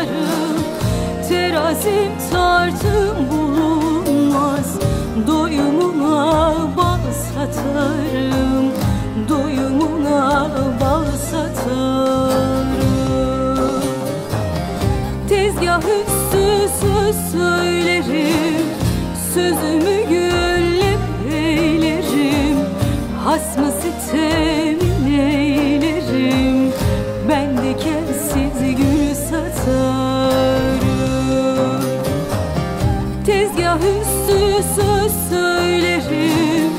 tarım Terazim tartım bulunmaz. Doyumuna bal satarım Doyumuna bal satarım. Tezgah üstü söz söylerim Sözümü gülle eylerim. Hasmı sitemine eylerim Ben de kez Üstü söz söylerim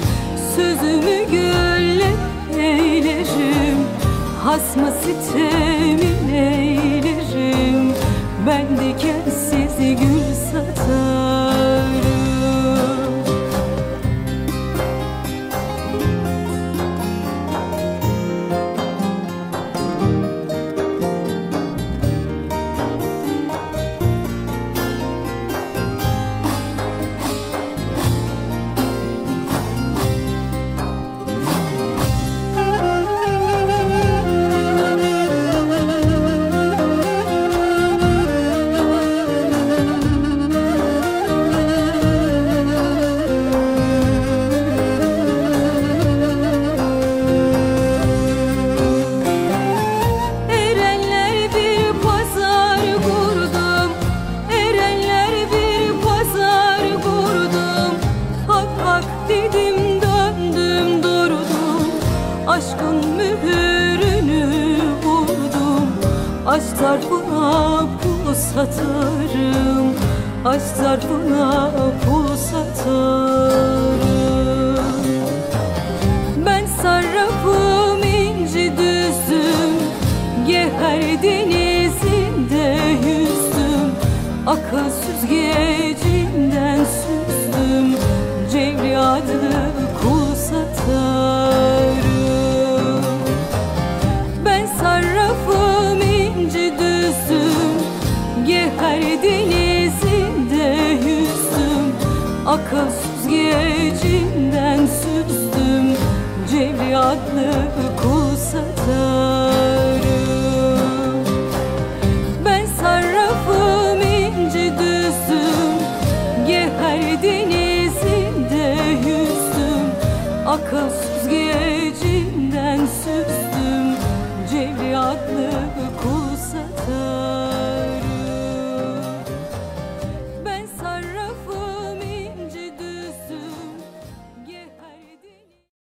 Sözümü gülle eylerim. Hasma sitem eylerim Ben de kelsiz gül satarım Aşkın mühürünü vurdum. Aşk zarfına pul satarım. Aşk zarfına pul satarım. Ben sarrafım inci düzüm. Geher denizinde yüzdüm Akıl süzgecinden süzdüm Akıl süzgecinden süzdüm. Cevri adlı kul satarım Ben sarrafım inci düzüm. Geher denizinde yüzdüm Akıl süzgecinden